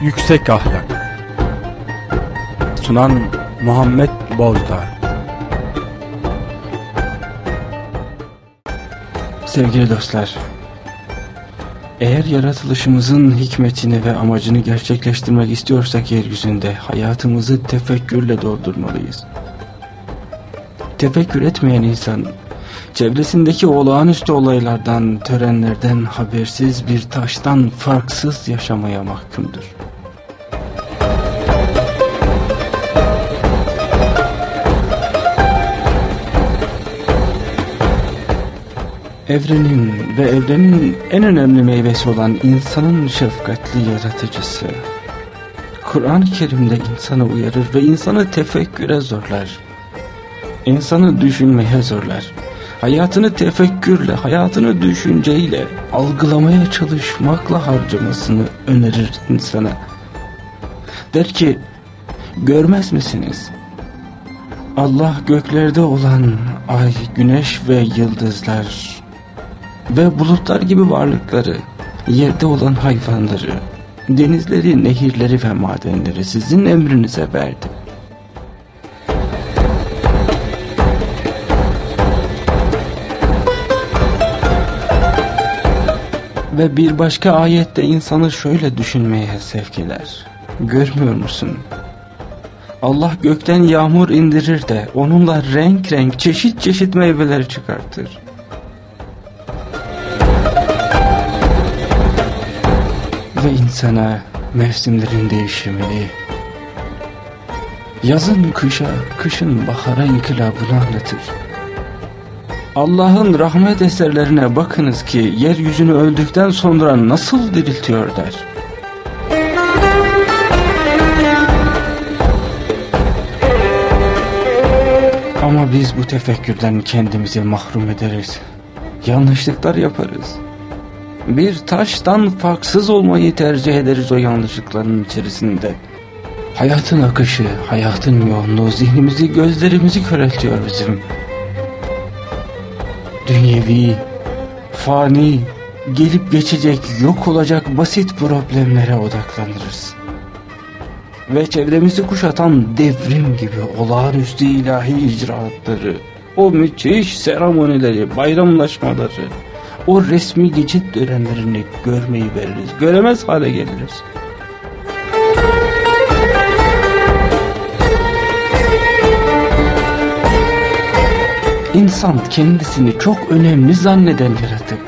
Yüksek Ahlak Sunan Muhammed Bozdağ Sevgili dostlar Eğer yaratılışımızın hikmetini ve amacını gerçekleştirmek istiyorsak yeryüzünde hayatımızı tefekkürle doldurmalıyız. Tefekkür etmeyen insan çevresindeki olağanüstü olaylardan, törenlerden habersiz bir taştan farksız yaşamaya mahkumdur. Evrenin ve evrenin en önemli meyvesi olan insanın şefkatli yaratıcısı. Kur'an-ı Kerim'de insanı uyarır ve insanı tefekküre zorlar. İnsanı düşünmeye zorlar. Hayatını tefekkürle, hayatını düşünceyle, algılamaya çalışmakla harcamasını önerir insana. Der ki, görmez misiniz? Allah göklerde olan ay, güneş ve yıldızlar ve bulutlar gibi varlıkları, yerde olan hayvanları, denizleri, nehirleri ve madenleri sizin emrinize verdi. Ve bir başka ayette insanı şöyle düşünmeye sevk eder. Görmüyor musun? Allah gökten yağmur indirir de onunla renk renk çeşit çeşit meyveler çıkartır. Ve insana mevsimlerin değişimini, yazın kışa, kışın bahara inkılabını anlatır. Allah'ın rahmet eserlerine bakınız ki yeryüzünü öldükten sonra nasıl diriltiyor der. Ama biz bu tefekkürden kendimizi mahrum ederiz. Yanlışlıklar yaparız. Bir taştan farksız olmayı tercih ederiz o yanlışlıkların içerisinde. Hayatın akışı, hayatın yoğunluğu zihnimizi, gözlerimizi köreltiyor bizim. Dünyevi, fani, gelip geçecek, yok olacak basit problemlere odaklanırız. Ve çevremizi kuşatan devrim gibi olağanüstü ilahi icraatları, o müthiş seremonileri, bayramlaşmaları, o resmi geçit törenlerini görmeyi veririz. Göremez hale geliriz. İnsan kendisini çok önemli zanneden yaratık.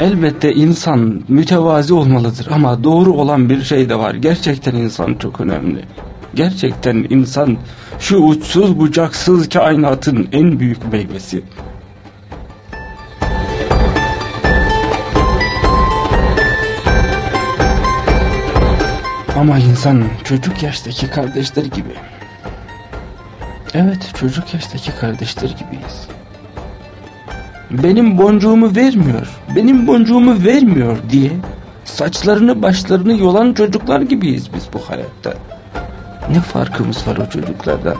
Elbette insan mütevazi olmalıdır ama doğru olan bir şey de var. Gerçekten insan çok önemli. Gerçekten insan şu uçsuz bucaksız kainatın en büyük meyvesi. Ama insan çocuk yaştaki kardeşler gibi. Evet çocuk yaştaki kardeşler gibiyiz. Benim boncuğumu vermiyor, benim boncuğumu vermiyor diye saçlarını başlarını yolan çocuklar gibiyiz biz bu hayatta. Ne farkımız var o çocuklardan?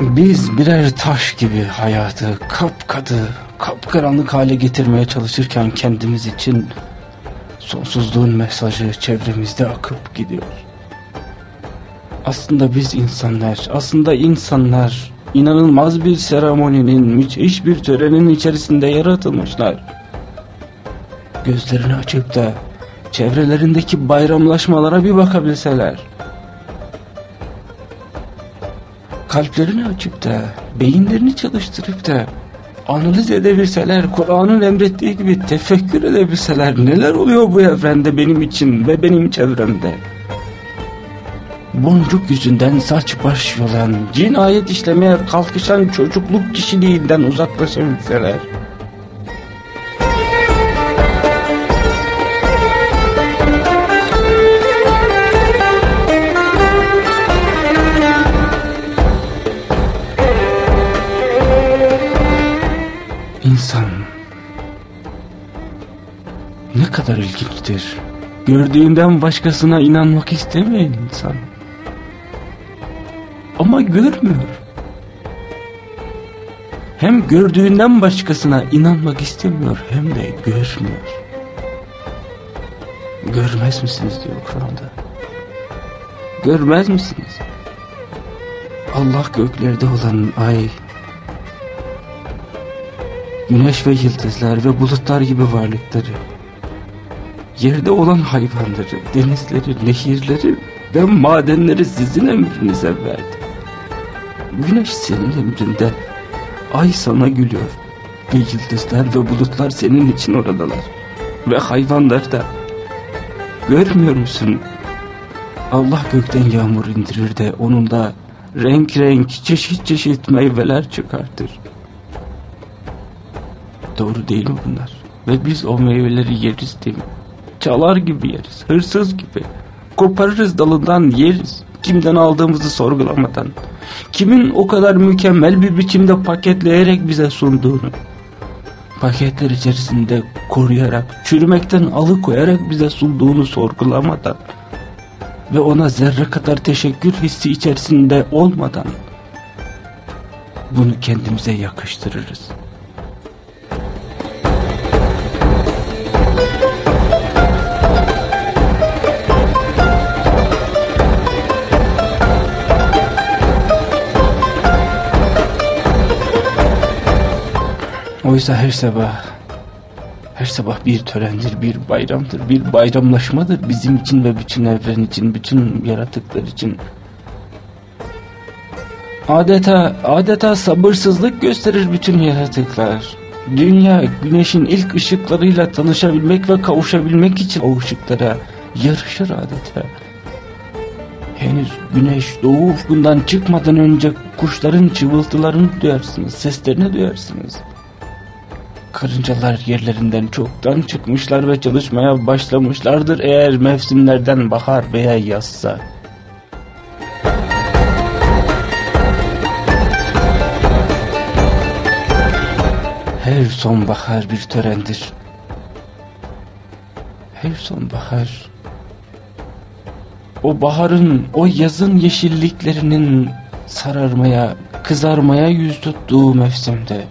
Biz birer taş gibi hayatı kapkadı, kapkaranlık hale getirmeye çalışırken kendimiz için sonsuzluğun mesajı çevremizde akıp gidiyor. Aslında biz insanlar, aslında insanlar inanılmaz bir seremoninin, müthiş bir törenin içerisinde yaratılmışlar. Gözlerini açıp da çevrelerindeki bayramlaşmalara bir bakabilseler. Kalplerini açıp da, beyinlerini çalıştırıp da analiz edebilseler, Kur'an'ın emrettiği gibi tefekkür edebilseler neler oluyor bu evrende benim için ve benim çevremde. Boncuk yüzünden saç baş yolan, cinayet işlemeye kalkışan çocukluk kişiliğinden uzaklaşabilseler. Ne kadar ilginçtir. Gördüğünden başkasına inanmak istemeyen insan. ama görmüyor. Hem gördüğünden başkasına inanmak istemiyor hem de görmüyor. Görmez misiniz diyor Kur'an'da. Görmez misiniz? Allah göklerde olan ay, güneş ve yıldızlar ve bulutlar gibi varlıkları, yerde olan hayvanları, denizleri, nehirleri ve madenleri sizin emrinize verdi. Güneş senin emrinde, ay sana gülüyor ve yıldızlar ve bulutlar senin için oradalar ve hayvanlar da. Görmüyor musun? Allah gökten yağmur indirir de onun da renk renk çeşit çeşit meyveler çıkartır. Doğru değil mi bunlar? Ve biz o meyveleri yeriz değil mi? Çalar gibi yeriz, hırsız gibi. Koparırız dalından yeriz. Kimden aldığımızı sorgulamadan. Kimin o kadar mükemmel bir biçimde paketleyerek bize sunduğunu. Paketler içerisinde koruyarak, çürümekten alıkoyarak bize sunduğunu sorgulamadan ve ona zerre kadar teşekkür hissi içerisinde olmadan bunu kendimize yakıştırırız. Oysa her sabah her sabah bir törendir, bir bayramdır, bir bayramlaşmadır bizim için ve bütün evren için, bütün yaratıklar için. Adeta, adeta sabırsızlık gösterir bütün yaratıklar. Dünya güneşin ilk ışıklarıyla tanışabilmek ve kavuşabilmek için o ışıklara yarışır adeta. Henüz güneş doğu ufkundan çıkmadan önce kuşların çıvıltılarını duyarsınız, seslerini duyarsınız. Karıncalar yerlerinden çoktan çıkmışlar ve çalışmaya başlamışlardır eğer mevsimlerden bahar veya yazsa. Her sonbahar bir törendir. Her sonbahar o baharın, o yazın yeşilliklerinin sararmaya, kızarmaya yüz tuttuğu mevsimde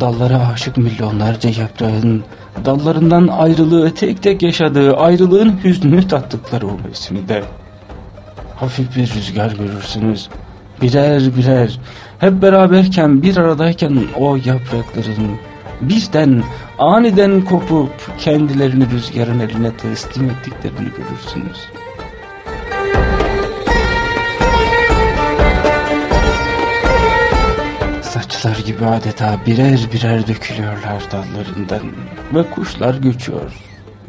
dallara aşık milyonlarca yaprağın dallarından ayrılığı tek tek yaşadığı ayrılığın hüznünü tattıkları o mevsimde. Hafif bir rüzgar görürsünüz. Birer birer hep beraberken bir aradayken o yaprakların birden aniden kopup kendilerini rüzgarın eline teslim ettiklerini görürsünüz. Saçlar gibi adeta birer birer dökülüyorlar dallarından ve kuşlar göçüyor.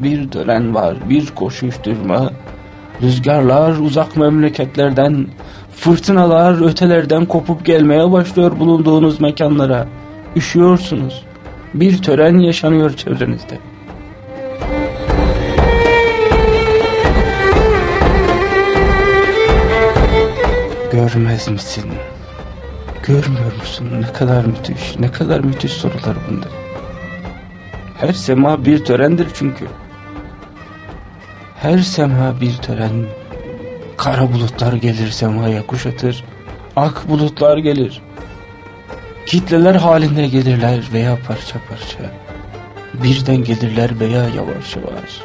Bir dönen var, bir koşuşturma, rüzgarlar uzak memleketlerden, fırtınalar ötelerden kopup gelmeye başlıyor bulunduğunuz mekanlara. Üşüyorsunuz. Bir tören yaşanıyor çevrenizde. Görmez misin? Görmüyor musun? Ne kadar müthiş, ne kadar müthiş sorular bunlar. Her sema bir törendir çünkü. Her sema bir tören. Kara bulutlar gelir semaya kuşatır. Ak bulutlar gelir. Kitleler halinde gelirler veya parça parça. Birden gelirler veya yavaş yavaş.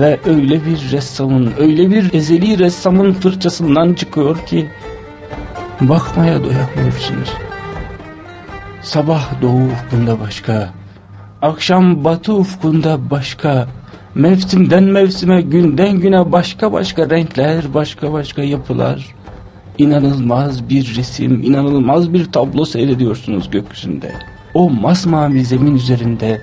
Ve öyle bir ressamın, öyle bir ezeli ressamın fırçasından çıkıyor ki bakmaya doyamıyorsunuz. Sabah doğu ufkunda başka, akşam batı ufkunda başka, mevsimden mevsime, günden güne başka başka renkler, başka başka yapılar. İnanılmaz bir resim, inanılmaz bir tablo seyrediyorsunuz gökyüzünde. O masmavi zemin üzerinde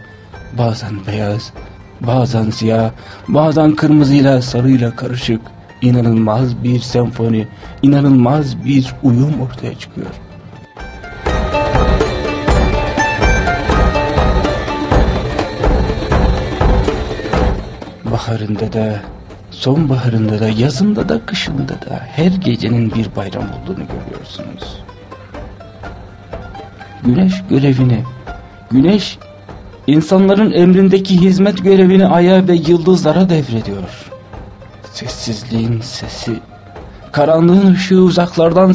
bazen beyaz, bazen siyah, bazen kırmızıyla sarıyla karışık inanılmaz bir senfoni, inanılmaz bir uyum ortaya çıkıyor. Baharında da, sonbaharında da, yazında da, kışında da her gecenin bir bayram olduğunu görüyorsunuz. Güneş görevini, güneş insanların emrindeki hizmet görevini aya ve yıldızlara devrediyor. Sessizliğin sesi, Karanlığın ışığı uzaklardan